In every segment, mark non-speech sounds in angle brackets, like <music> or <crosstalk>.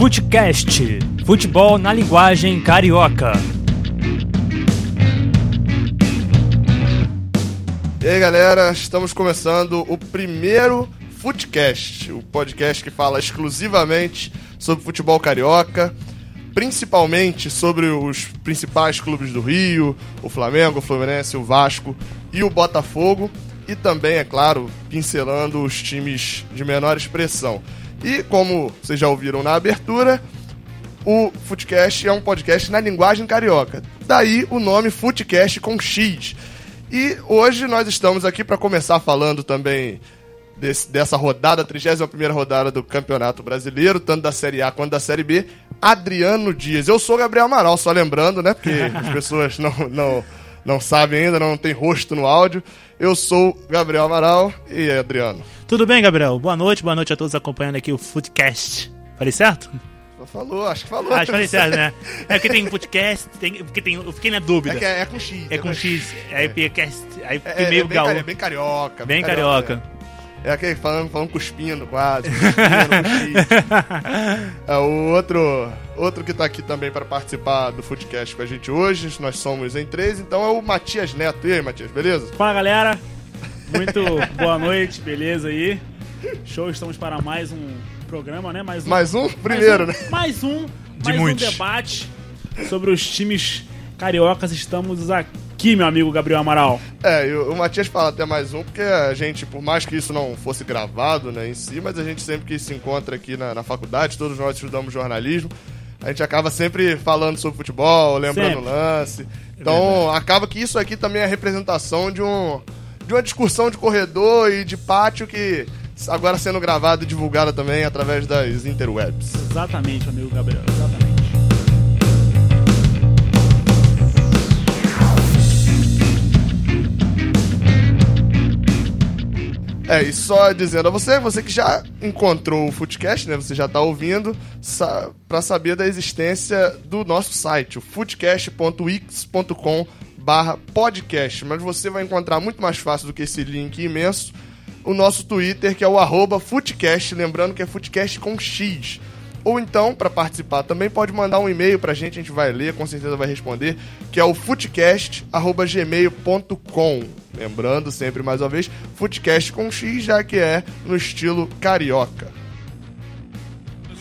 Futecast, futebol na linguagem carioca. E aí galera, estamos começando o primeiro Footcast, o podcast que fala exclusivamente sobre futebol carioca, principalmente sobre os principais clubes do Rio, o Flamengo, o Fluminense, o Vasco e o Botafogo, e também, é claro, pincelando os times de menor expressão. E como vocês já ouviram na abertura, o Footcast é um podcast na linguagem carioca. Daí o nome Footcast com X. E hoje nós estamos aqui para começar falando também desse, dessa rodada, 31 rodada do Campeonato Brasileiro, tanto da Série A quanto da Série B. Adriano Dias. Eu sou Gabriel Amaral, só lembrando, né? Porque <laughs> as pessoas não, não, não sabem ainda, não tem rosto no áudio. Eu sou Gabriel Amaral e Adriano. Tudo bem, Gabriel? Boa noite, boa noite a todos acompanhando aqui o Footcast. Falei certo? Falou, acho que falou. Acho que falei certo, né? É porque tem podcast, tem, porque tem, eu fiquei na dúvida. É, é, é com X. É com X, aí é. cast, aí é, meio é bem, gaúcho. cari- bem carioca. Bem carioca. É, aquele falando, falando cuspindo quase. Cuspindo. <laughs> É, o outro, outro que tá aqui também para participar do Footcast com a gente hoje, nós somos em três, então é o Matias Neto. E aí, Matias, beleza? Fala galera, muito boa noite, beleza aí? Show, estamos para mais um programa, né? Mais um, Mais um? Primeiro, mais um, né? Mais um, De mais muitos. um debate sobre os times cariocas. Estamos aqui, meu amigo Gabriel Amaral. É, e o o Matias fala até mais um, porque a gente, por mais que isso não fosse gravado né, em si, mas a gente sempre que se encontra aqui na, na faculdade, todos nós estudamos jornalismo, a gente acaba sempre falando sobre futebol, lembrando Sempre. lance. Então, acaba que isso aqui também é representação de um de uma discussão de corredor e de pátio que agora sendo gravada e divulgada também através das interwebs. Exatamente, amigo Gabriel, exatamente. É, e só dizendo a você, você que já encontrou o Footcast, né? Você já tá ouvindo, sa para saber da existência do nosso site, o footcast.wix.com barra podcast. Mas você vai encontrar muito mais fácil do que esse link imenso o nosso Twitter, que é o arroba Footcast, lembrando que é Footcast com X. Ou então, para participar também, pode mandar um e-mail pra gente, a gente vai ler, com certeza vai responder, que é o footcast.gmail.com. Lembrando, sempre mais uma vez, Footcast com X, já que é no estilo carioca.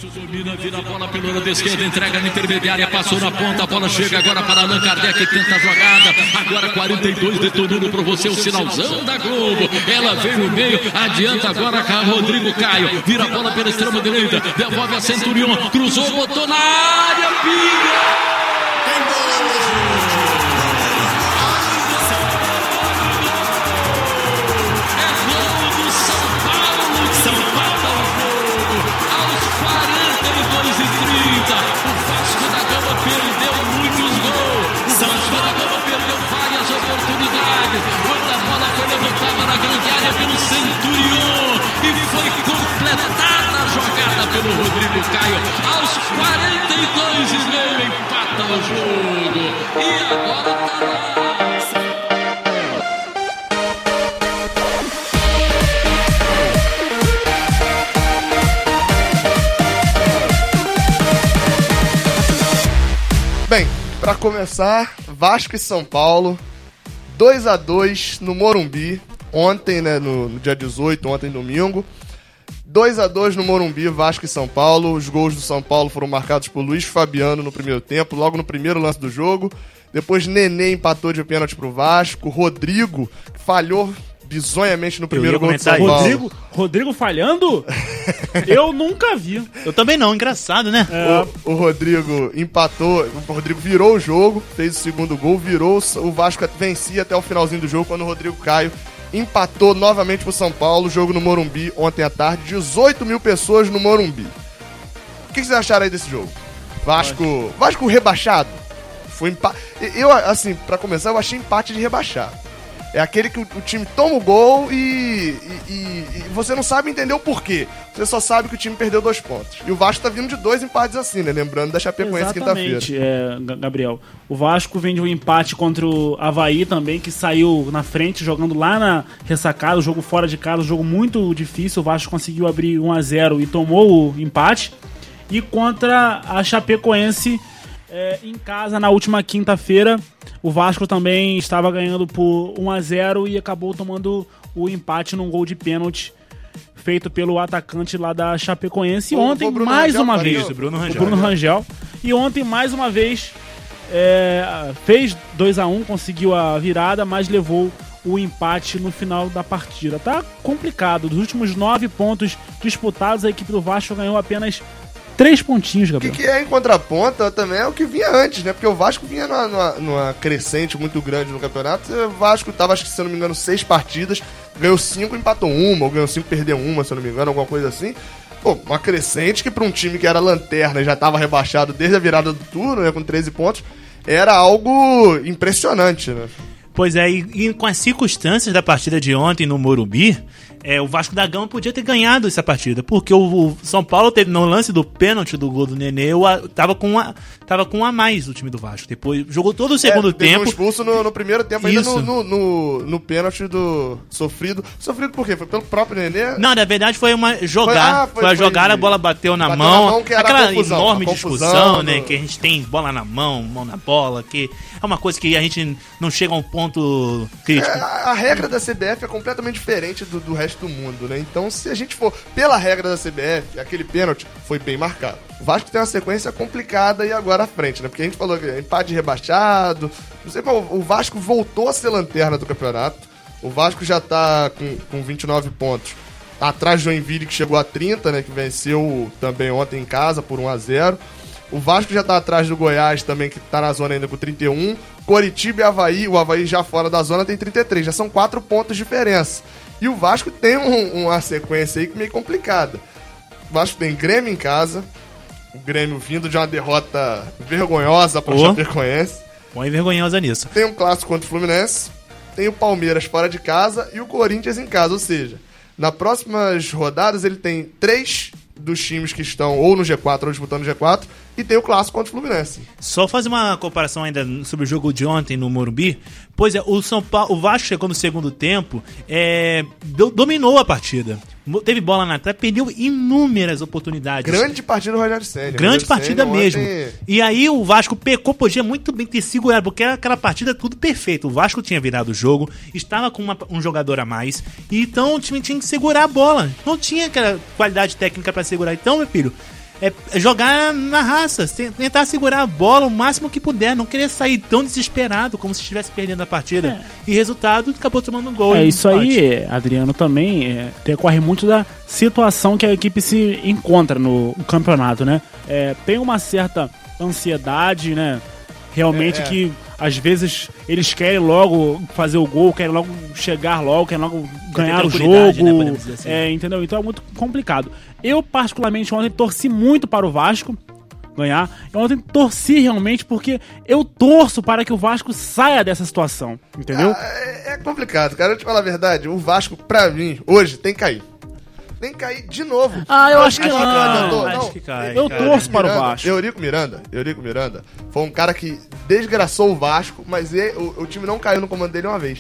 Domina, vira a bola pelo lado esquerdo, entrega na intermediária, passou na ponta, a bola chega agora para Allan Kardec, tenta a jogada, agora 42, detonando para você o sinalzão da Globo, ela vem no meio, adianta agora com Rodrigo Caio, vira a bola pela extrema direita, devolve a Centurion, cruzou, botou na área, pinga! É começar, Vasco e São Paulo, 2 a 2 no Morumbi, ontem, né, no, no dia 18, ontem domingo. 2 a 2 no Morumbi, Vasco e São Paulo. Os gols do São Paulo foram marcados por Luiz Fabiano no primeiro tempo, logo no primeiro lance do jogo. Depois Nenê empatou de pênalti pro Vasco. Rodrigo falhou bizonhamente no primeiro gol do São Paulo. Rodrigo, Rodrigo falhando? <laughs> Eu nunca vi. Eu também não, engraçado, né? O, o Rodrigo empatou, o Rodrigo virou o jogo, fez o segundo gol, virou, o Vasco vencia até o finalzinho do jogo quando o Rodrigo Caio empatou novamente pro São Paulo, jogo no Morumbi ontem à tarde, 18 mil pessoas no Morumbi. O que vocês acharam aí desse jogo? Vasco, Vasco rebaixado? Foi empate. Eu, assim, pra começar, eu achei empate de rebaixado. É aquele que o, time toma o gol e, e- e- você não sabe entender o porquê. Você só sabe que o time perdeu dois pontos. E o Vasco tá vindo de dois empates assim, né? Lembrando da Chapecoense quinta-feira. É, Ga- Gabriel. O Vasco vem de um empate contra o Havaí também, que saiu na frente, jogando lá na ressacada, jogo fora de casa, jogo muito difícil. O Vasco conseguiu abrir 1 a 0 e tomou o empate. e contra a Chapecoense é, em casa na última quinta-feira. O Vasco também estava ganhando por 1 a 0 e acabou tomando o empate num gol de pênalti feito pelo atacante lá da Chapecoense. E ontem, mais Rangel uma vez, Bruno o Rangel. Bruno Rangel. E ontem, mais uma vez, é, fez 2 a 1 conseguiu a virada, mas levou o empate no final da partida. Tá complicado. Dos últimos nove pontos disputados, a equipe do Vasco ganhou apenas três pontinhos, O que, Gabriel. que é em contraponto também é o que vinha antes, né? Porque o Vasco vinha numa, numa- numa crescente muito grande no campeonato. O Vasco tava, acho que se eu não me engano, seis partidas, ganhou cinco, empatou uma, ou ganhou cinco, perdeu uma, se eu não me engano, alguma coisa assim. Pô, uma crescente que pra um time que era lanterna e já tava rebaixado desde a virada do turno, né? Com 13 pontos, era algo impressionante, né? Pois é, e, e com as circunstâncias da partida de ontem no Morumbi, é, o Vasco da Gama podia ter ganhado essa partida, porque o, o São Paulo teve no lance do pênalti do gol do Nenê, a- tava com uma, tava com um a mais o time do Vasco. Depois jogou todo o segundo É, tempo. Um expulso no, no primeiro tempo, ainda Isso. no, no, no, no pênalti do sofrido. Sofrido por quê? Foi pelo próprio Nenê? Não, na verdade foi uma jogar. ah, foi, foi- a jogada, foi- a bola bateu na bateu mão. na mão, que era a aquela confusão, enorme confusão discussão, do- né? Que a gente tem bola na mão, mão na bola, que é uma coisa que a gente não chega a um ponto crítico. É, a, a regra da CBF é completamente diferente do, do resto do mundo, né? Então, se a gente for pela regra da CBF, aquele pênalti foi bem marcado. O Vasco tem uma sequência complicada e agora à frente, né? Porque a gente falou que é empate rebaixado. Não sei, o Vasco voltou a ser lanterna do campeonato. O Vasco já tá com, com 29 pontos. Atrás do Joinville, que chegou a 30, né? Que venceu também ontem em casa por 1 a 0 O Vasco já tá atrás do Goiás também, que tá na zona ainda com 31. Coritiba e Havaí, o Havaí já fora da zona tem 33. Já são quatro pontos de diferença. E o Vasco tem um- uma sequência aí que meio complicada. O Vasco tem Grêmio em casa. O Grêmio vindo de uma derrota vergonhosa para o Ô. Chapecoense. Põe vergonhosa nisso. Tem um clássico contra o Fluminense. Tem o Palmeiras fora de casa e o Corinthians em casa. Ou seja, nas próximas rodadas ele tem três dos times que estão ou no G4 ou disputando o G4 e tem o clássico contra o Fluminense. Só fazer uma comparação ainda sobre o jogo de ontem no Morumbi. Pois é, o São Paulo, o Vasco chegou no segundo tempo, é, do- dominou a partida. Teve bola na trave, perdeu inúmeras oportunidades. Grande partida do Rogério Senna. Grande Rogério partida mesmo. ontem- E aí o Vasco pecou, podia muito bem ter segurado, porque era aquela partida tudo perfeito. O Vasco tinha virado o jogo, estava com uma- um jogador a mais, e então o time tinha que segurar a bola. Não tinha aquela qualidade técnica pra segurar. Então, meu filho, é jogar na raça, te- tentar segurar a bola o máximo que puder, não querer sair tão desesperado como se estivesse perdendo a partida. E resultado, acabou tomando um gol. É e isso empate. aí, Adriano, também é, decorre muito da situação que a equipe se encontra no campeonato, né? É, tem uma certa ansiedade, né? Realmente É, é. que às vezes eles querem logo fazer o gol, querem logo chegar logo, querem logo ganhar o tranquilidade, jogo. né, podemos dizer assim. é, entendeu? Então é muito complicado. Eu, particularmente, ontem torci muito para o Vasco ganhar. Eu ontem torci realmente porque eu torço para que o Vasco saia dessa situação, entendeu? Ah, é, é complicado, cara. Eu te falar a verdade, o Vasco, pra mim, hoje, tem que cair. Tem que cair de novo. Ah, eu acho que não. acho que cai, Eu cara. torço para o Miranda, Vasco. Eurico Miranda, Eurico Miranda, foi um cara que desgraçou o Vasco, mas ele- o, o time não caiu no comando dele uma vez.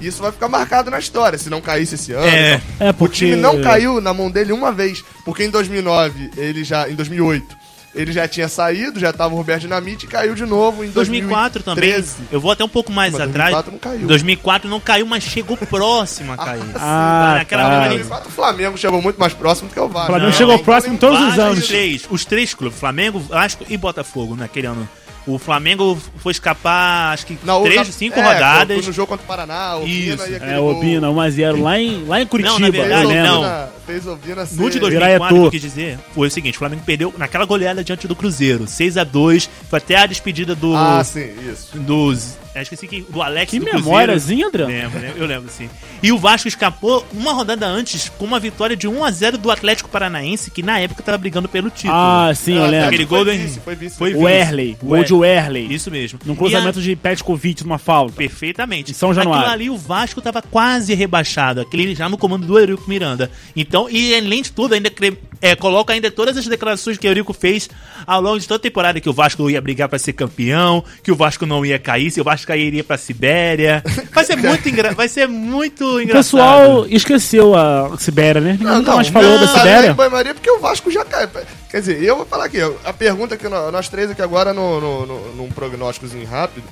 E isso vai ficar marcado na história, se não caísse esse ano. É. então. É, O porque... time não caiu na mão dele uma vez, porque em 2009, ele já, em 2008, ele já tinha saído, já tava o Roberto Dinamite e caiu de novo em 2004 também. 2013. Eu vou até um pouco mais Mas atrás. 2004 não caiu. 2004 não caiu, mas chegou próximo a cair. Ah, Naquela tá. hora Em ali- 2004 o Flamengo chegou muito mais próximo do que o Vasco. O Flamengo Não, chegou próximo todos os anos. Os três, os três clubes, Flamengo, Vasco e Botafogo, naquele ano. O Flamengo foi escapar, acho que Não, três, na- cinco é, rodadas. Foi no jogo contra o Paraná, o Isso. Obina e aquele É, gol- Obina, 1x0 lá em, lá em Curitiba, na verdade, lembro. não. Obina, fez Obina ser... No de Virar 2004, Eto'o. o que eu quis dizer foi o seguinte: o Flamengo perdeu naquela goleada diante do Cruzeiro, 6 a 2 Foi até a despedida do. Ah, sim, isso. dos. Eu esqueci que, do Alex Que do Cruzeiro. memóriazinha, Adriano. Lembro, lembro, eu lembro, sim. E o Vasco escapou uma rodada antes com uma vitória de 1 a 0 do Atlético Paranaense, que na época tava brigando pelo título. Ah, sim, eu Ah, lembro. Aquele foi gol do vice, Henrique. foi vice. Foi O Erley, o gol de Werley. Isso mesmo. Num cruzamento a- de Petkovic numa falta. Perfeitamente. Em São Januário. Aquilo ali, o Vasco tava quase rebaixado. Aquele já no comando do Eurico Miranda. Então, e além de tudo, ainda cre- é, coloca ainda todas as declarações que o Eurico fez ao longo de toda a temporada, que o Vasco ia brigar pra ser campeão, que o Vasco não ia cair, se o Vasco iria pra Sibéria. Vai ser muito engra... vai ser muito O engraçado. pessoal esqueceu a Sibéria, né? Ninguém nunca mais falou da Tá Sibéria. em banho-maria porque o Vasco já cai. Quer dizer, eu vou falar aqui, a pergunta que nó- nós três aqui agora no, no, no- num prognósticozinho rápido.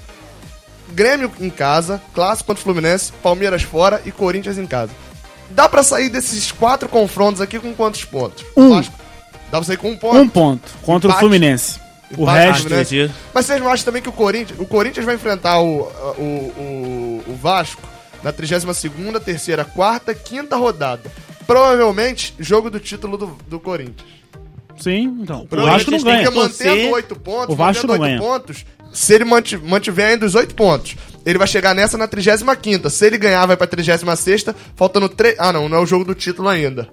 Grêmio em casa, clássico contra o Fluminense, Palmeiras fora e Corinthians em casa. Dá pra sair desses quatro confrontos aqui com quantos pontos? Um. Vasco. Dá pra sair com um ponto. Um ponto contra Empate. o Fluminense. O resto. Acredito. Mas vocês não acham também que o Corinthians, o Corinthians vai enfrentar o, o, o, o Vasco na 32ª, terceira, quarta, quinta rodada. Provavelmente, jogo do título do, do Corinthians. Sim, então. O Vasco não ganha. que mantendo oito pontos, O Vasco mantendo não ganha. pontos, se ele manti- mantiver ainda os oito pontos, ele vai chegar nessa na 35ª. Se ele ganhar, vai pra 36ª, faltando três... Ah, não, não é o jogo do título ainda.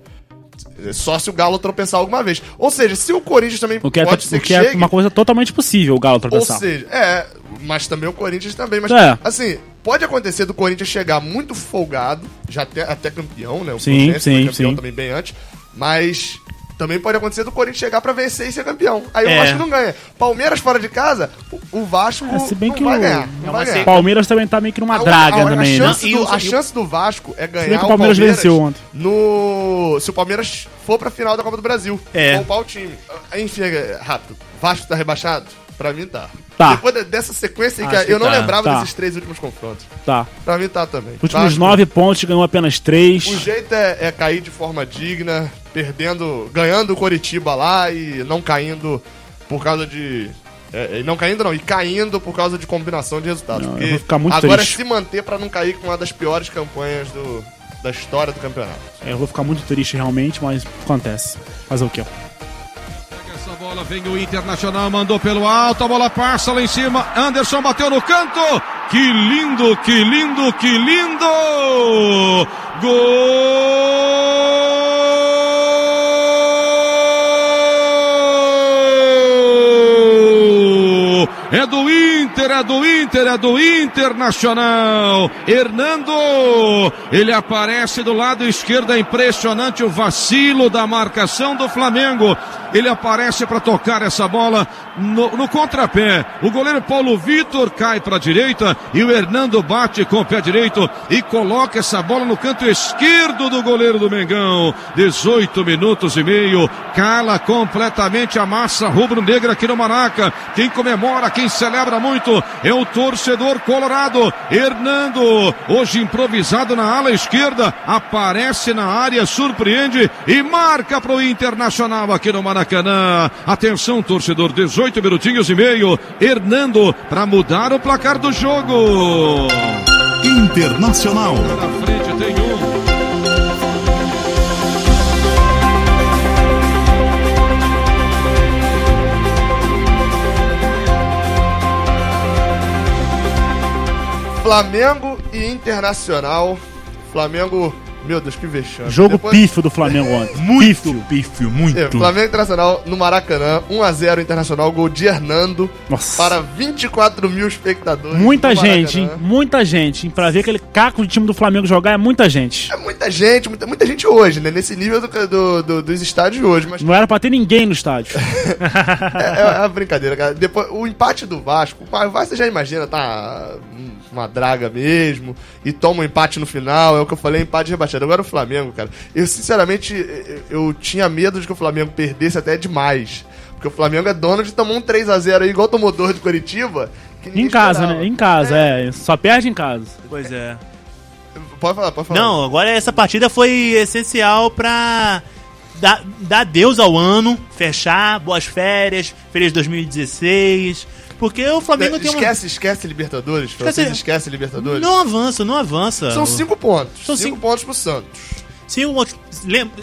Só se o Galo tropeçar alguma vez. Ou seja, se o Corinthians também O que, é, pode o ser que é uma coisa totalmente possível, o Galo ou tropeçar. seja, é, mas também o Corinthians também. Mas, É. assim, pode acontecer do Corinthians chegar muito folgado, já até, até campeão, né? O Sim, foi sim, campeão sim. também bem antes. Mas também pode acontecer do Corinthians chegar pra vencer e ser campeão. Aí É. o Vasco não ganha. Palmeiras fora de casa, o, Vasco É, se bem não que vai o- ganhar. É Não vai ganhar. O Palmeiras também tá meio que numa A- draga a, a, também, né? chance né? do, a chance do Vasco é ganhar bem que o Palmeiras venceu ontem. No, se o Palmeiras for pra final da Copa do Brasil, É. poupar o time. Enfim, é, rápido. Vasco tá rebaixado? Pra mim tá. Tá. Depois de- dessa sequência aí que eu não tá, lembrava tá. desses três últimos confrontos. Tá. Pra mim tá também. Os últimos Vasco, nove pontos, ganhou apenas três. O jeito é, é cair de forma digna, perdendo, ganhando o Coritiba lá e não caindo por causa de. é, e não caindo não, e caindo por causa de combinação de resultados. Não, eu porque vou ficar muito agora triste. é se manter pra não cair com uma das piores campanhas do, da história do campeonato. É, Eu vou ficar muito triste realmente, mas acontece. Fazer o quê? Pega essa bola, vem o Internacional, mandou pelo alto, a bola passa lá em cima. Anderson bateu no canto. Que lindo, que lindo, que lindo! Gol! Inter, é do Inter, é do Internacional. Hernando, ele aparece do lado esquerdo, é impressionante o vacilo da marcação do Flamengo. Ele aparece para tocar essa bola no, no contrapé. O goleiro Paulo Vitor cai para a direita e o Hernando bate com o pé direito e coloca essa bola no canto esquerdo do goleiro do Mengão. 18 minutos e meio, cala completamente a massa rubro-negra aqui no Maraca. Quem comemora, quem celebra muito é o torcedor colorado. Hernando, hoje improvisado na ala esquerda, aparece na área, surpreende e marca para o Internacional aqui no Maracanã. Atenção, torcedor, 18 minutinhos e meio. Hernando para mudar o placar do jogo. Internacional. Na frente tem um. Flamengo e Internacional. Flamengo, meu Deus, que vexame. Jogo Depois- pífio do Flamengo <laughs> ontem. Muito pífio, muito. É, Flamengo Internacional no Maracanã, 1x0 Internacional, gol de Hernando. Nossa. Para 24 mil espectadores. Muita gente, hein? Muita gente. hein? Pra ver aquele caco de time do Flamengo jogar é muita gente. É muita gente, muita, muita gente hoje, né? Nesse nível do- do- do- dos estádios hoje. Mas Não era pra ter ninguém no estádio. <laughs> é, é uma brincadeira, cara. Depois, o empate do Vasco, o Vasco você já imagina, tá uma draga mesmo. E toma um empate no final. É o que eu falei, empate rebaixado. Agora o Flamengo, cara. Eu, sinceramente, eu, tinha medo de que o Flamengo perdesse até demais. Porque o Flamengo é dono de tomar um 3x0 aí, igual tomou dois de Curitiba. Em casa, esperava. né? Em casa, é. Só perde em casa. Pois é. Pode falar, pode falar. Não, agora essa partida foi essencial pra dar, dar adeus ao ano, fechar, boas férias, feliz 2016. Porque o Flamengo tem uma. esquece, esquece Libertadores. Esquece- Vocês esquecem Libertadores. Não avança, não avança. São cinco pontos. São cinco, cinco- pontos pro Santos. Sim, o-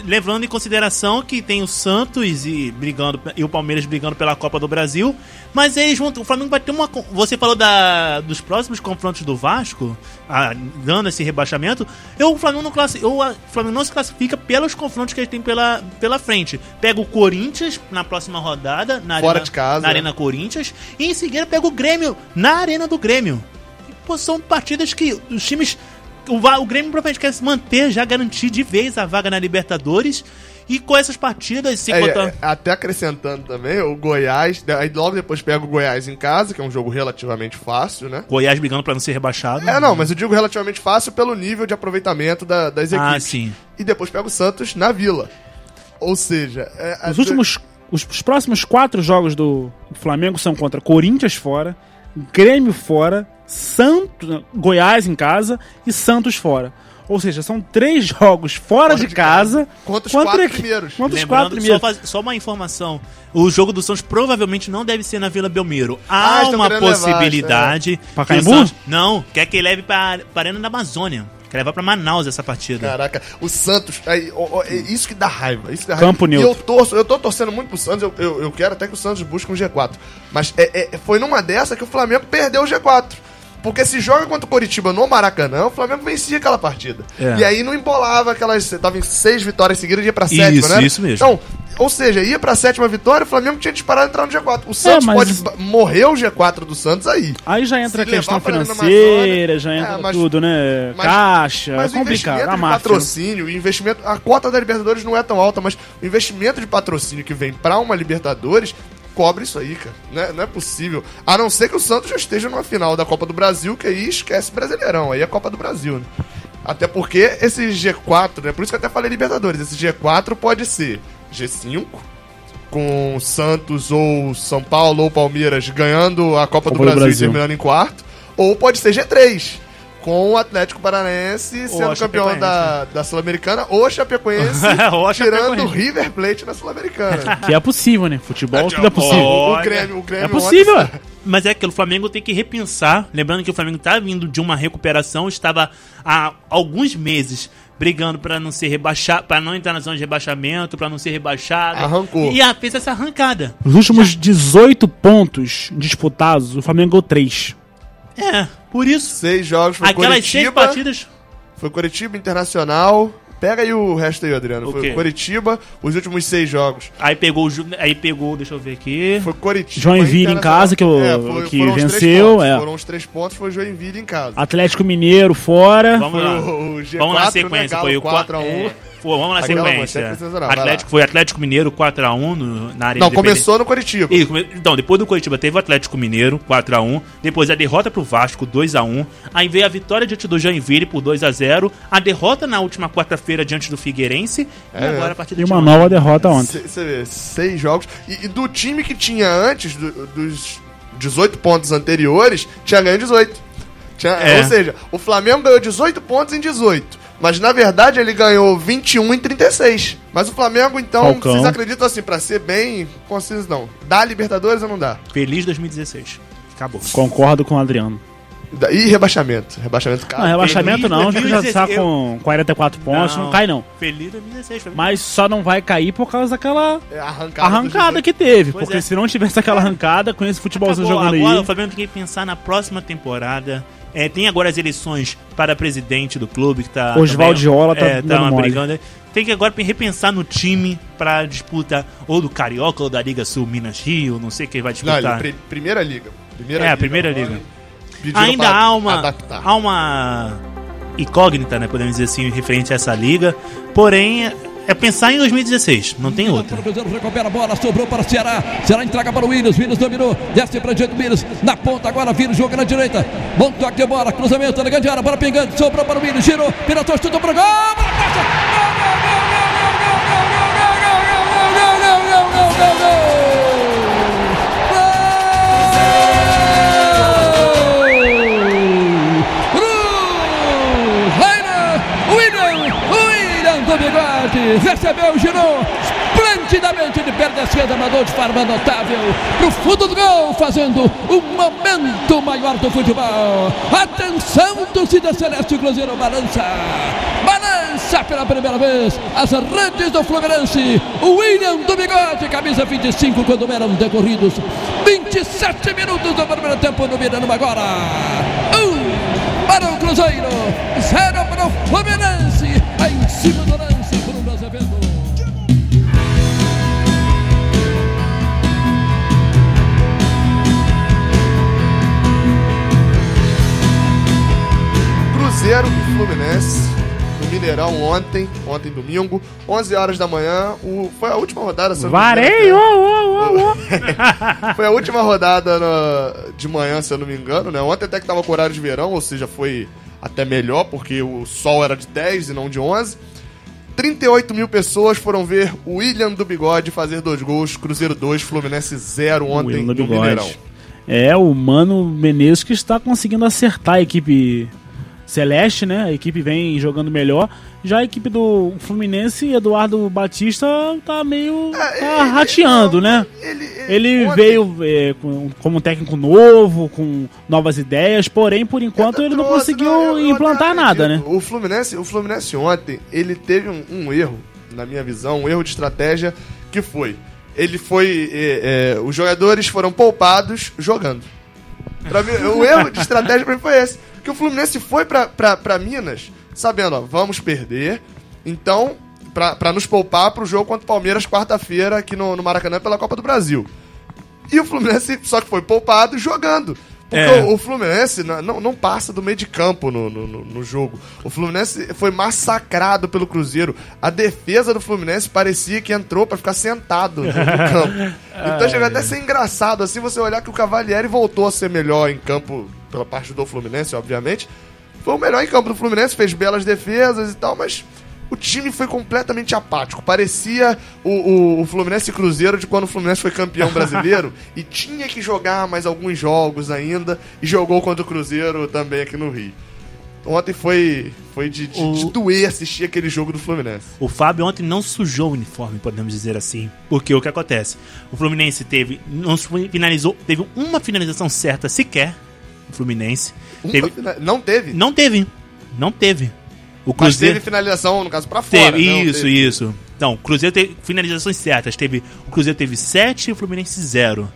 levando em consideração que tem o Santos e brigando e o Palmeiras brigando pela Copa do Brasil, mas eles vão, o Flamengo vai ter uma você falou da, dos próximos confrontos do Vasco, ah, dando esse rebaixamento, eu, o Flamengo não classi, eu, a- o Flamengo não se classifica pelos confrontos que ele tem pela, pela frente. Pega o Corinthians na próxima rodada, na Fora arena, de casa. na Arena Corinthians, e em seguida pega o Grêmio na Arena do Grêmio. Pô, são partidas que os times. O, o Grêmio provavelmente quer se manter, já garantir de vez a vaga na Libertadores. E com essas partidas, se É, contar... é, até acrescentando também, o Goiás, aí logo depois pega o Goiás em casa, que é um jogo relativamente fácil, né? Goiás brigando pra não ser rebaixado. É, não, mas eu digo relativamente fácil pelo nível de aproveitamento da- das equipes. Ah, sim. E depois pega o Santos na Vila. Ou seja, é, Os últimos. Os, os próximos quatro jogos do Flamengo são contra Corinthians fora, Grêmio fora, Santos, Goiás em casa e Santos fora. Ou seja, são três <laughs> jogos fora, de, de casa. Contra os quatro equi- primeiros. Contra os quatro Lembrando, só, primeiros. faz- só uma informação. O jogo do Santos provavelmente não deve ser na Vila Belmiro. Ah, Há estão uma querendo levar, possibilidade. Pra Caimbu? Santos- Não, quer que leve pra, pra Arena da Amazônia. Quer levar pra Manaus essa partida. Caraca, o Santos, aí, ó, ó, é isso que dá raiva. Isso que dá raiva. Campo e neutro. eu torço, eu tô torcendo muito pro Santos, eu, eu, eu quero até que o Santos busque um G4. Mas é, é- foi numa dessa que o Flamengo perdeu o G4. Porque se joga contra o Coritiba no Maracanã, o Flamengo vencia aquela partida. É. E aí não embolava aquelas. Tava em seis vitórias seguidas e ia pra sétima, Isso, né? isso mesmo. Então, ou seja, ia pra sétima vitória, o Flamengo tinha disparado entrar no G4. O Santos mas- pode morrer o G4 do Santos aí. Aí já entra a Se questão pra Arena financeira, já é, entra mas- tudo, né? mas- Caixa, Mas é o complicado. A de máfia. patrocínio, o investimento. A cota da Libertadores não é tão alta, mas o investimento de patrocínio que vem pra uma Libertadores cobre isso aí, cara. Não é, não é possível. A não ser que o Santos já esteja numa final da Copa do Brasil, que aí esquece Brasileirão. Aí é Copa do Brasil, né? Até porque esse G4, né? Por isso que eu até falei Libertadores. Esse G4 pode ser G5, com Santos ou São Paulo ou Palmeiras ganhando a Copa, do, Copa do Brasil, Brasil. e terminando em quarto. Ou pode ser G3, com o Atlético Paranaense sendo campeão da, da Sul-Americana, ou a Chapecoense <laughs> Ou a tirando o. River Plate na Sul-Americana. <laughs> Que é possível, né? Futebol tudo é possível. O Grêmio, o Grêmio É possível, ontem- é. Mas é que o Flamengo tem que repensar. Lembrando que o Flamengo tá vindo de uma recuperação, estava há alguns meses brigando pra não ser rebaixado, para não entrar na zona de rebaixamento, pra não ser rebaixado. Arrancou. E ah, fez essa arrancada. Os últimos 18 pontos disputados, o Flamengo ganhou 3. É, por isso. Seis jogos foi Aquelas seis Curitiba, partidas. foi Curitiba Internacional. Pega aí o resto aí, Adriano. O Foi quê? Curitiba, os últimos seis jogos. Aí pegou o Ju- aí pegou, deixa eu ver aqui. Foi Curitiba. Joinville em casa, que o- que foram os três venceu, pontos. é. Foram os três pontos, foi Joinville em casa. Atlético Mineiro fora. Vamos Foi lá. o- o G4, vamos na né, sequência, Galo foi o 4 a 1. É, foi, vamos na sequência. vai Atlético, foi Atlético Mineiro 4x1 no- na Arena Não, começou no Curitiba. Come- Então, depois do Curitiba teve o Atlético Mineiro, 4x1. Depois a derrota pro Vasco, 2x1. Aí veio a vitória diante do Joinville por 2x0. A derrota na última quarta-feira diante do Figueirense. e É, agora a partida E de uma ontem. nova derrota ontem. Você vê, seis jogos. E, e do time que tinha antes, do- dos 18 pontos anteriores, tinha ganho 18. Tinha- É. Ou seja, o Flamengo ganhou 18 pontos em 18. Mas na verdade ele ganhou 21 em 36. Mas o Flamengo, então, Falcão. vocês acreditam assim, pra ser bem conciso, não. Dá Libertadores ou não dá? Feliz 2016. Acabou. Concordo com o Adriano. E rebaixamento. Rebaixamento Não, caro. rebaixamento não, já, já 2016, tá com 44 pontos, não, cai não. Feliz 2016. foi Mas só não vai cair por causa daquela É, arrancada, arrancada 18. que teve. Pois porque é. se não tivesse aquela arrancada, com esse futebolzinho Acabou. jogando agora aí. o Flamengo tem que pensar na próxima temporada. É, tem agora as eleições para presidente do clube que tá. Oswaldo Giola tá é, dando uma mole. brigando. Tem que agora repensar no time para disputa ou do Carioca ou da Liga Sul Minas Rio, não sei quem vai Não, disputar. ele- pri- primeira liga. Primeira É, a liga primeira agora. liga. Ainda há uma, adaptar. há uma incógnita, né, podemos dizer assim, referente a essa liga. Porém, é pensar em 2016, não tem outra. O Cruzeiro recupera a bola, sobrou para o Ceará. Ceará entrega para o Williams. Williams dominou. Desce para do Williams. Na ponta agora vira o jogo na direita. Bom toque de bola. Cruzamento na área. Bola pingando. Sobrou para o Williams. Girou. Piratou. Chutou para o gol. Bola passa. Cruz! Mandou de forma notável pro fundo do gol, fazendo um momento maior do futebol. Atenção, torcida celeste, o Cruzeiro balança! Balança pela primeira vez as redes do Fluminense. O William do bigode, camisa 25, quando eram decorridos 27 minutos do primeiro tempo no Mirano agora. Um para o Cruzeiro, zero para o Fluminense, em cima do Cruzeiro e Fluminense no Mineirão ontem, ontem domingo, 11 horas da manhã. O, foi a última rodada. se Varei, ô. <laughs> Foi a última rodada no- de manhã, se eu não me engano, né? Ontem até que tava com horário de verão, ou seja, foi até melhor, porque o sol era de 10 e não de 11. 38 mil pessoas foram ver o William do Bigode fazer dois gols, Cruzeiro 2, Fluminense 0 ontem no Mineirão. É, o Mano Menezes que está conseguindo acertar a equipe celeste, né? A equipe vem jogando melhor. Já a equipe do Fluminense, Eduardo Batista, tá meio. tá ele- rateando, né? Ele, Ele veio é, com, como um técnico novo, com novas ideias, porém, por enquanto, ele não conseguiu não, eu- implantar nada, né? O Fluminense, o Fluminense ontem, ele teve um, um erro, na minha visão, um erro de estratégia, que foi. Ele foi. é, é, os jogadores foram poupados jogando. Pra mim, o erro de estratégia pra mim foi esse. Que o Fluminense foi pra, pra, pra Minas sabendo, ó, vamos perder. Então, pra, pra nos poupar pro jogo contra o Palmeiras quarta-feira aqui no, no Maracanã pela Copa do Brasil. E o Fluminense só que foi poupado jogando. Porque É. o, o Fluminense não, não, passa do meio de campo no, no, no- jogo. O Fluminense foi massacrado pelo Cruzeiro. A defesa do Fluminense parecia que entrou pra ficar sentado no, no campo. <laughs> Então chega até a ser engraçado assim você olhar que o Cavalieri voltou a ser melhor em campo pela parte do Fluminense, obviamente. Foi o melhor em campo do Fluminense, fez belas defesas e tal, mas o time foi completamente apático. Parecia o, o, o Fluminense Cruzeiro de quando o Fluminense foi campeão <laughs> brasileiro e tinha que jogar mais alguns jogos ainda e jogou contra o Cruzeiro também aqui no Rio. Ontem foi, foi de, de, O- de doer assistir aquele jogo do Fluminense. O Fábio ontem não sujou o uniforme, podemos dizer assim. Porque o que acontece? O Fluminense teve. Não finalizou. Teve uma finalização certa sequer. Fluminense. Teve, Não teve. não teve. Não teve. O Mas Cruzeiro. teve finalização, no caso, pra fora. Teve, não isso, teve. isso. Então, o Cruzeiro teve finalizações certas. Teve, o Cruzeiro teve 7 e o Fluminense 0.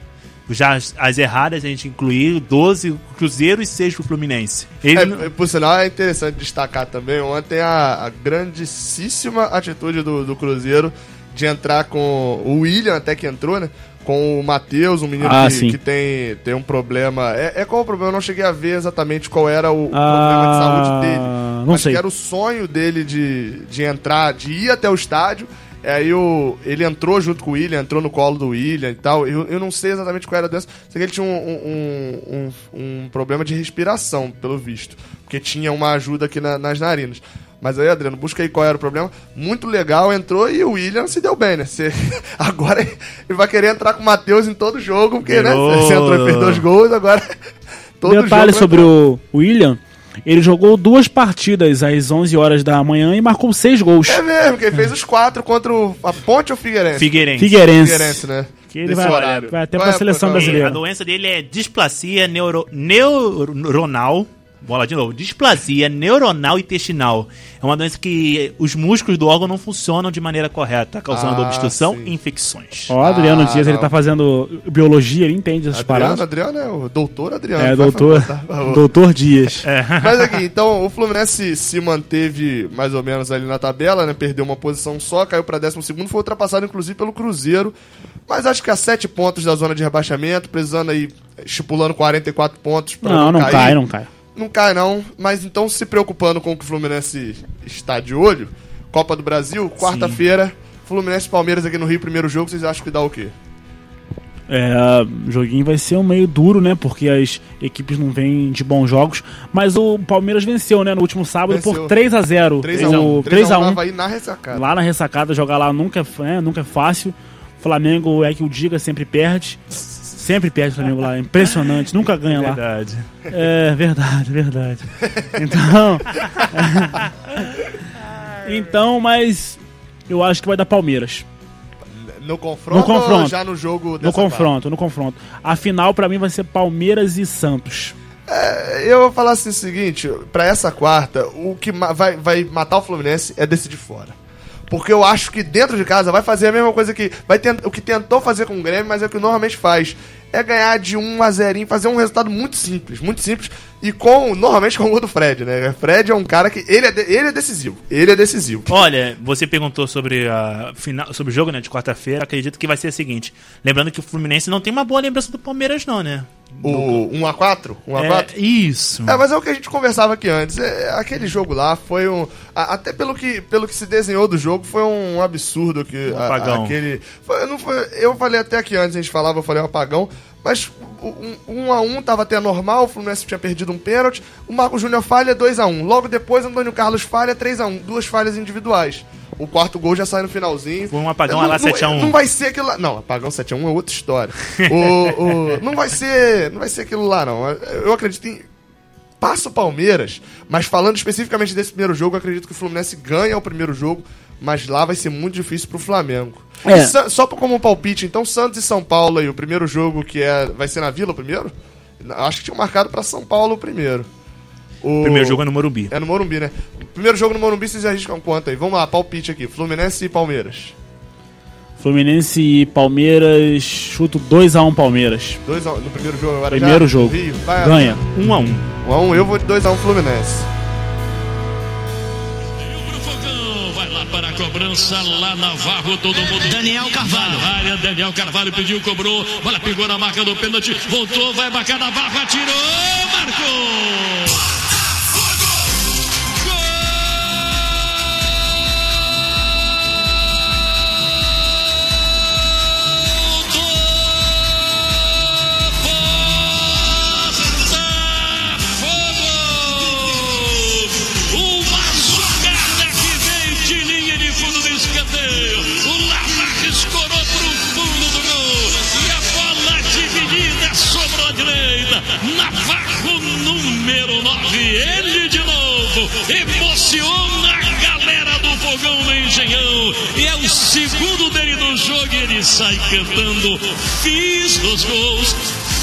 Já as, as erradas a gente incluiu 12 o Cruzeiro e 6 pro Fluminense. Ele É, por sinal, é interessante destacar também ontem a, a grandíssima atitude do, do Cruzeiro de entrar com o William, até que entrou, né? Com o Matheus, um menino Ah, que, que tem, tem um problema. É, é qual o problema? Eu não cheguei a ver exatamente qual era o, Ah, problema de saúde dele. não Acho sei. que era o sonho dele de, de entrar, de ir até o estádio. É, Aí o, ele entrou junto com o William, entrou no colo do William e tal. Eu, eu não sei exatamente qual era a doença. Sei que ele tinha um, um, um, um problema de respiração, pelo visto. Porque tinha uma ajuda aqui na- nas narinas. Mas aí, Adriano, busca aí qual era o problema. Muito legal, entrou e o William se deu bem, né? Você- <laughs> agora ele vai querer entrar com o Matheus em todo jogo, porque, né? Virou. Você entrou e fez dois gols, agora. <laughs> todo Detalhe jogo sobre o William, ele jogou duas partidas às 11 horas da manhã e marcou seis gols. É mesmo, que ele fez os quatro contra o, a Ponte ou Figueirense? Figueirense. Figueirense. Figueirense, né? Que ele vai, horário. vai até pra é, seleção qual é? brasileira. A doença dele é displasia neuro, neuronal. Vamos lá de novo. Displasia neuronal intestinal. É uma doença que os músculos do órgão não funcionam de maneira correta, causando Ah, obstrução sim. e infecções. Ó, Adriano Ah, Dias, ele não. tá fazendo biologia, ele entende essas Adriano, paradas. Adriano é o doutor Adriano. É, doutor, falar, tá? doutor Dias. <laughs> Mas aqui, então, o Fluminense se manteve mais ou menos ali na tabela, né? Perdeu uma posição só, caiu pra 12 segundo, foi ultrapassado inclusive pelo Cruzeiro. Mas acho que a 7 pontos da zona de rebaixamento, precisando aí, estipulando 44 pontos pra Não, não cair. cai, não cai. Não cai, não. Mas então, se preocupando com o que o Fluminense está de olho, Copa do Brasil, quarta-feira, Fluminense Palmeiras aqui no Rio, primeiro jogo, vocês acham que dá o quê? É, o joguinho vai ser um meio duro, né? Porque as equipes não vêm de bons jogos. Mas o Palmeiras venceu, né? No último sábado Venceu. por 3 a 0 3x1. O 3x1 3x1. Havaí na ressacada. Lá na ressacada, jogar lá nunca, é- né, nunca é fácil. Flamengo é que o diga, sempre perde. Sempre perde o Flamengo lá. É impressionante, nunca ganha lá. Verdade. É verdade, verdade. Então. <laughs> então, mas eu acho que vai dar Palmeiras. No confronto, No confronto. ou já no jogo No confronto, no confronto. A final pra mim vai ser Palmeiras e Santos. quarta? Eu vou falar assim o seguinte, pra essa quarta, o que ma- vai, vai matar o Fluminense é decidir fora. Porque eu acho que dentro de casa vai fazer a mesma coisa que vai tent- o que tentou fazer com o Grêmio, mas é o que normalmente faz. É ganhar de 1 a 0, fazer um resultado muito simples, muito simples e com normalmente com o gol do Fred, né? Fred é um cara que ele é, de- ele é decisivo. Ele é decisivo. Olha, você perguntou sobre a final, sobre o jogo né, de quarta-feira. Acredito que vai ser o seguinte. Lembrando que o Fluminense não tem uma boa lembrança do Palmeiras, não, né? O 1x4? 1x4? É, isso. É, mas é o que a gente conversava aqui antes. É, aquele jogo lá foi um. a- até pelo que, pelo que se desenhou do jogo, foi um absurdo que. Um a- apagão. aquele. foi- não foi- eu falei até aqui antes, a gente falava, eu falei um apagão. Mas o- um, um a um tava até normal, o Fluminense tinha perdido um pênalti. O Marco Júnior falha 2x1. Logo depois, Antônio Carlos falha 3x1. Duas falhas individuais. O quarto gol já sai no finalzinho. Foi um apagão Não- lá não- 7x1. Não vai ser aquilo lá. Não, apagão 7x1 é outra história. o, o- não vai ser. Não vai ser aquilo lá, não. Eu acredito em. Passa o Palmeiras, mas falando especificamente desse primeiro jogo, eu acredito que o Fluminense ganha o primeiro jogo, mas lá vai ser muito difícil pro Flamengo. É. Sa- Só como um palpite, então Santos e São Paulo aí, o primeiro jogo que é. Vai ser na Vila o primeiro? Acho que tinha marcado pra São Paulo o primeiro. O Primeiro jogo é no Morumbi. é no Morumbi, né? Primeiro jogo no Morumbi, vocês arriscam quanto aí? Vamos lá, palpite aqui. Fluminense e Palmeiras. Fluminense e Palmeiras, chuto 2x1 Palmeiras. Dois a, um- no primeiro jogo agora Primeiro já? jogo. Rio, vai, Ganha. 1 a 1 Um a um, eu vou de 2x1 um Fluminense. para a cobrança, lá Navarro, todo mundo. Daniel Carvalho. Na área, Daniel Carvalho pediu, cobrou, bola pegou na marca do pênalti, voltou, vai marcar Navarro, atirou, marcou! Emociona a galera do fogão do Engenhão. E é o segundo dele no jogo. E ele sai cantando. Fiz dos gols.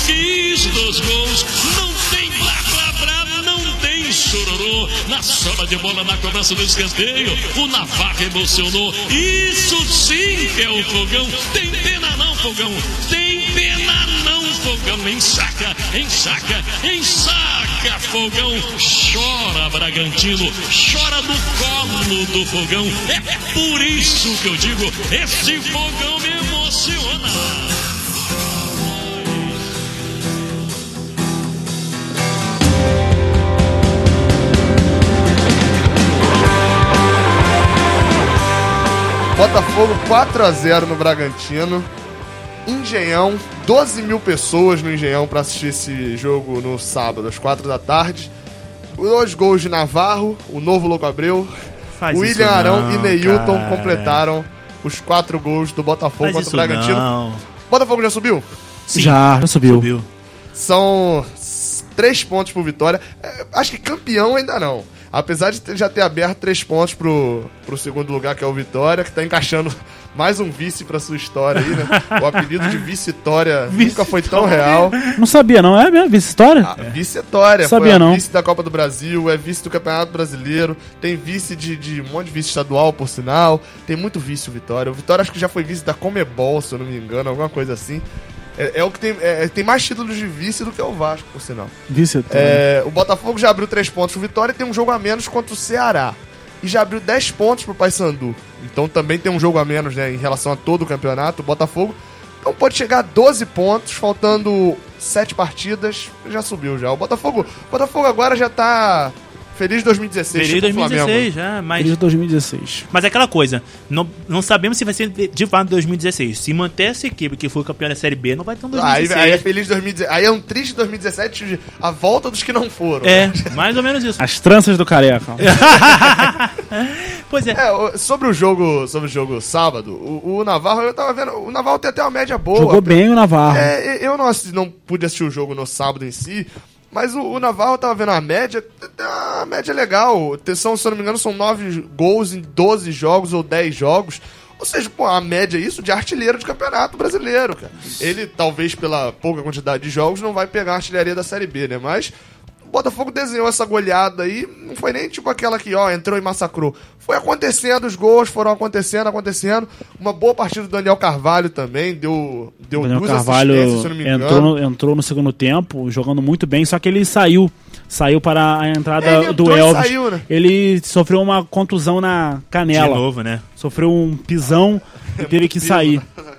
Fiz dos gols. Não tem blá blá blá. Não tem chororô. Na sobra de bola na cobrança do escanteio. O Navarro emocionou. Isso sim que é o fogão. Tem pena não, fogão. Tem pena não, fogão. Ensaca, ensaca, ensaca, fogão. Chora, Bragantino. Chora do colo do fogão. É por isso que eu digo: esse fogão me emociona. Botafogo 4x0 no Bragantino. Engenhão, 12 mil pessoas no Engenhão pra assistir esse jogo no sábado, às 4 da tarde. Dois gols de Navarro, o novo Louco Abreu. Faz William Arão não, e Neilton cara. completaram os quatro gols do Botafogo Faz contra o Bragantino. não. Botafogo já subiu? Já, já subiu. Subiu. São três pontos pro Vitória. É, acho que campeão ainda não. Apesar de ter- já ter aberto três pontos pro, pro segundo lugar, que é o Vitória, que tá encaixando mais um vice pra sua história aí, né? O apelido de Vice-Vitória <laughs> nunca foi tão real. Não sabia, não é mesmo? Vice história? Ah, Vice-Vitória, foi Sabia não. vice da Copa do Brasil, é vice do Campeonato Brasileiro, tem vice de, de um monte de vice estadual, por sinal. Tem muito vice o Vitória. O Vitória acho que já foi vice da Comebol, se eu não me engano, alguma coisa assim. É, é o que tem, é, tem mais títulos de vice do que o Vasco, por sinal. Vice história. É, o Botafogo já abriu 3 pontos pro Vitória e tem um jogo a menos contra o Ceará. E já abriu 10 pontos pro Paysandu. Então também tem um jogo a menos, né, em relação a todo o campeonato. O Botafogo então pode chegar a 12 pontos, faltando 7 partidas, já subiu já. O Botafogo, o Botafogo agora já tá feliz 2016, Feliz tipo o Flamengo. 2016 já, mas... Desde 2016. Mas é aquela coisa, não, não sabemos se vai ser de, de fato 2016. Se manter essa equipe que foi campeã da Série B, não vai ter um Aí, 2016. aí é feliz 2017. Aí é um triste 2017, de- a volta dos que não foram. É, mais ou menos isso. As tranças do careca. <laughs> Pois é. É, sobre o jogo, sobre o jogo sábado, o, o Navarro, eu tava vendo, o Navarro tem até uma média boa. Jogou bem o Navarro. É, eu não, assisti- não pude assistir o jogo no sábado em si, mas o, o Navarro tava vendo a média, uma média legal. Tem- São, se eu não me engano, são 9 gols em 12 jogos ou 10 jogos. Ou seja, pô, a média é isso de artilheiro de campeonato brasileiro, cara. Ele, talvez pela pouca quantidade de jogos, não vai pegar a artilharia da Série B, né? Mas Botafogo desenhou essa goleada aí, não foi nem tipo aquela que, ó, entrou e massacrou. Foi acontecendo, os gols foram acontecendo, acontecendo. Uma boa partida do Daniel Carvalho também, deu, deu O Daniel duas Carvalho assistências, se eu não me engano. entrou no, entrou no segundo tempo, jogando muito bem, só que ele saiu. Saiu para a entrada É, ele do Elvis. saiu, né? Ele sofreu uma contusão na De canela. novo, né? Sofreu um pisão e <laughs> teve que sair. <laughs>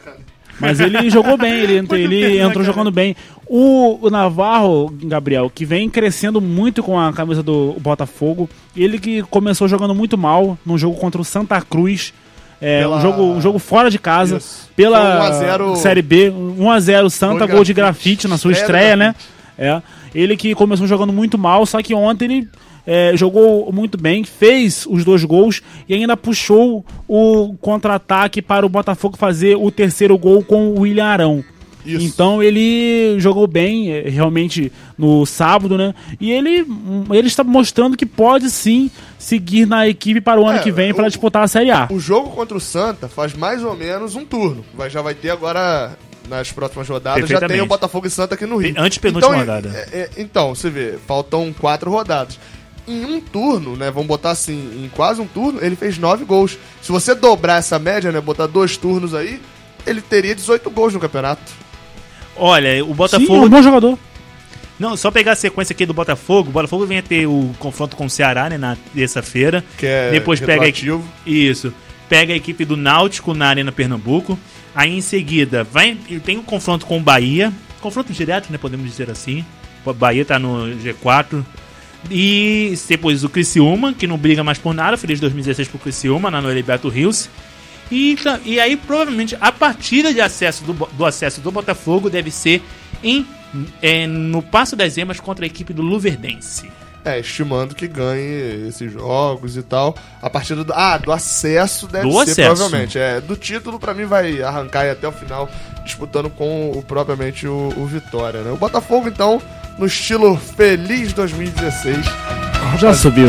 Mas ele <laughs> jogou bem, ele, entrou- ele bem, né, entrou cara? jogando bem. O, o Navarro, Gabriel, que vem crescendo muito com a camisa do Botafogo, ele que começou jogando muito mal num jogo contra o Santa Cruz. É, Pela- um, jogo, um jogo fora de casa, Isso. pela Foi 1 a 0 Série B, 1x0 Santa, Gol gol de grafite na sua Estreia né? É. Ele que começou jogando muito mal, só que ontem ele é, jogou muito bem, fez os dois gols e ainda puxou o contra-ataque para o Botafogo fazer o terceiro gol com o William Arão. Isso. Então ele jogou bem, é, realmente, no sábado, né? E ele, ele está mostrando que pode sim seguir na equipe para o ano É, que vem para disputar a Série A. O jogo contra o Santa faz mais ou menos um turno. Vai, já vai ter agora, nas próximas rodadas, já tem o Botafogo e Santa aqui no Rio. Antes penúltima então, rodada. é- é- então, você vê, faltam quatro rodadas. Em um turno, né, vamos botar assim, em quase um turno, ele fez nove gols. Se você dobrar essa média, né, botar dois turnos aí, ele teria 18 gols no campeonato. Olha, o Sim, é Botafogo. um bom jogador. Não, só pegar a sequência aqui do Botafogo. O Botafogo vem a ter o confronto com o Ceará, né, na terça-feira. Que é Depois pega a. Isso. Pega a equipe do Náutico na Arena Pernambuco. Aí em seguida vai tem um confronto com o Bahia. Confronto direto, né? Podemos dizer assim. O Bahia tá no G4. E depois o Criciúma, que não briga mais por nada. Feliz 2016 pro Criciúma, na Heriberto Rios. E, e aí, provavelmente, a partida de acesso do, do acesso do Botafogo deve ser em, é, no Passo das Emas contra a equipe do Luverdense. É, estimando que ganhe esses jogos e tal. A partida do. Ah, do acesso deve Do ser, acesso. provavelmente. É, do título, pra mim, vai arrancar aí até o final, disputando com o propriamente o, o Vitória, né? O Botafogo, então, no estilo Feliz 2016. Já subiu.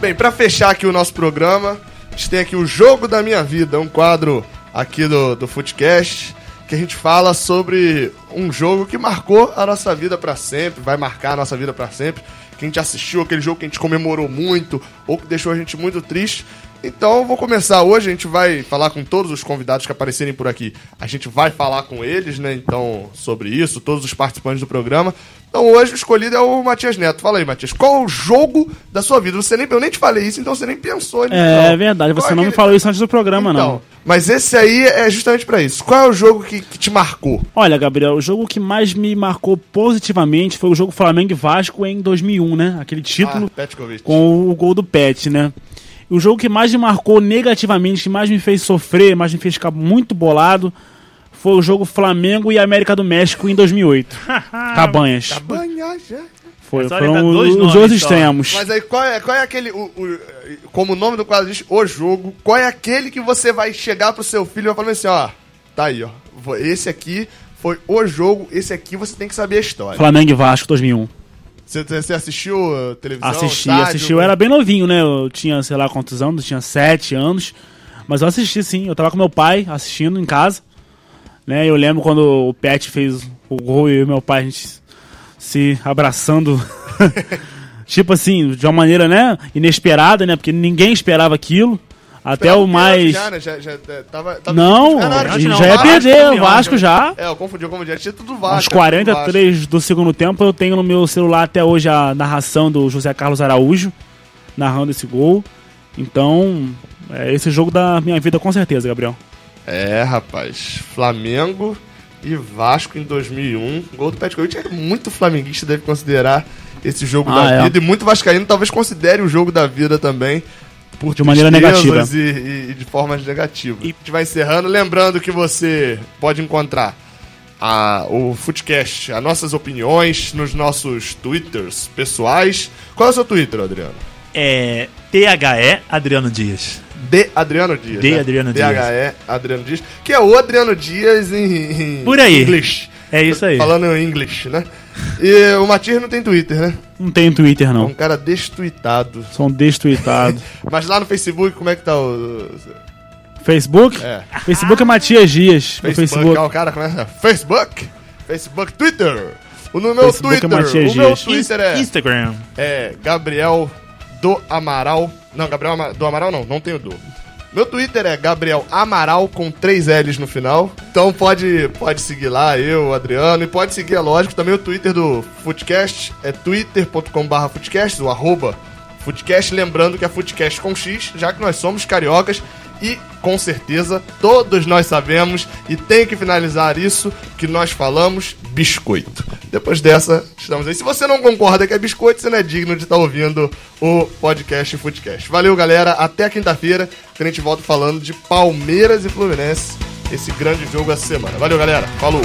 Bem, pra fechar aqui o nosso programa, a gente tem aqui o Jogo da Minha Vida, um quadro aqui do, do Footcast, que a gente fala sobre um jogo que marcou a nossa vida pra sempre, vai marcar a nossa vida pra sempre, que a gente assistiu, aquele jogo que a gente comemorou muito, ou que deixou a gente muito triste. Então, eu vou começar hoje, a gente vai falar com todos os convidados que aparecerem por aqui. A gente vai falar com eles, né, então, sobre isso, todos os participantes do programa. Então, hoje o escolhido é o Matias Neto. Fala aí, Matias, qual é o jogo da sua vida? Você nem, eu nem te falei isso, então você nem pensou nisso. É não. verdade, Qual você é não me aquele- falou isso antes do programa, Então, não. Mas esse aí é justamente pra isso. Qual é o jogo que, que te marcou? Olha, Gabriel, o jogo que mais me marcou positivamente foi o jogo Flamengo e Vasco em 2001, né? Aquele título Ah, com o gol do Pet, né? O jogo que mais me marcou negativamente, que mais me fez sofrer, mais me fez ficar muito bolado, foi o jogo Flamengo e América do México em 2008. <laughs> Cabanhas. Foi, É só foram dois os nomes dois extremos. Mas aí, qual é, qual é aquele. o- o- como o nome do quadro diz, o jogo, qual é aquele que você vai chegar pro seu filho e vai falar assim: ó, tá aí, ó. Esse aqui foi o jogo, esse aqui você tem que saber a história. Flamengo e Vasco 2001. Você, você assistiu uh, televisão? Assisti, estádio? assisti. Eu era bem novinho, né? Eu tinha, sei lá quantos anos, tinha sete anos. Mas eu assisti sim. Eu tava com meu pai assistindo em casa. Né? Eu lembro quando o Pet fez o gol e eu e meu pai, a gente se abraçando. <laughs> tipo assim, de uma maneira, né? Inesperada, né? Porque ninguém esperava aquilo. Até o mais. Já, né? já, já, é, tava, tava Não, Ah, acho já não, ia Vasco perder. O Vasco já. É, eu confundi, eu confundi. Tinha tudo Vasco. Aos tudo Vasco. 43 do segundo tempo, eu tenho no meu celular até hoje a narração do José Carlos Araújo, narrando esse gol. Então, é esse jogo da minha vida com certeza, Gabriel. É, rapaz. Flamengo e Vasco em 2001. Gol do Petkovic. É muito flamenguista, deve considerar esse jogo Ah, da é. vida. E muito vascaíno talvez considere o jogo da vida também. Por De maneira tristezas E, e- e de formas negativas. E a gente vai encerrando. Lembrando que você pode encontrar a, o Footcast, as nossas opiniões nos nossos twitters pessoais. Qual é o seu Twitter, Adriano? É THE Adriano Dias. D. Adriano Dias. D. né? Adriano Dias. D-H-E Adriano Dias. Que é o Adriano Dias em, em Por aí. inglês. É isso aí. Falando em inglês, né? E o Matias não tem Twitter, né? Não tem Twitter, É um não. cara destuitado. Sou um destuitado. <laughs> Mas lá no Facebook, como é que tá o. Facebook? É. Facebook é Matias Dias. Facebook, Facebook. ah, o cara começa. Facebook! Facebook, Twitter! O no meu Facebook é Twitter. Matias o meu Dias. Twitter é, Instagram. é Gabriel do Amaral. Não, Gabriel Ama- do Amaral não, não tenho do. Meu Twitter é Gabriel Amaral com três L's no final. Então pode, pode seguir lá, eu, Adriano, e pode seguir, é lógico, também o Twitter do Footcast, é twitter.com.br Footcast, o arroba Footcast, lembrando que é Footcast com X, já que nós somos cariocas e com certeza todos nós sabemos e tem que finalizar isso que nós falamos biscoito. Depois dessa, estamos aí. Se você não concorda que é biscoito, você não é digno de estar ouvindo o podcast Footcast. Valeu, galera. Até quinta-feira, que a gente volta falando de Palmeiras e Fluminense, esse grande jogo essa semana. Valeu, galera. Falou.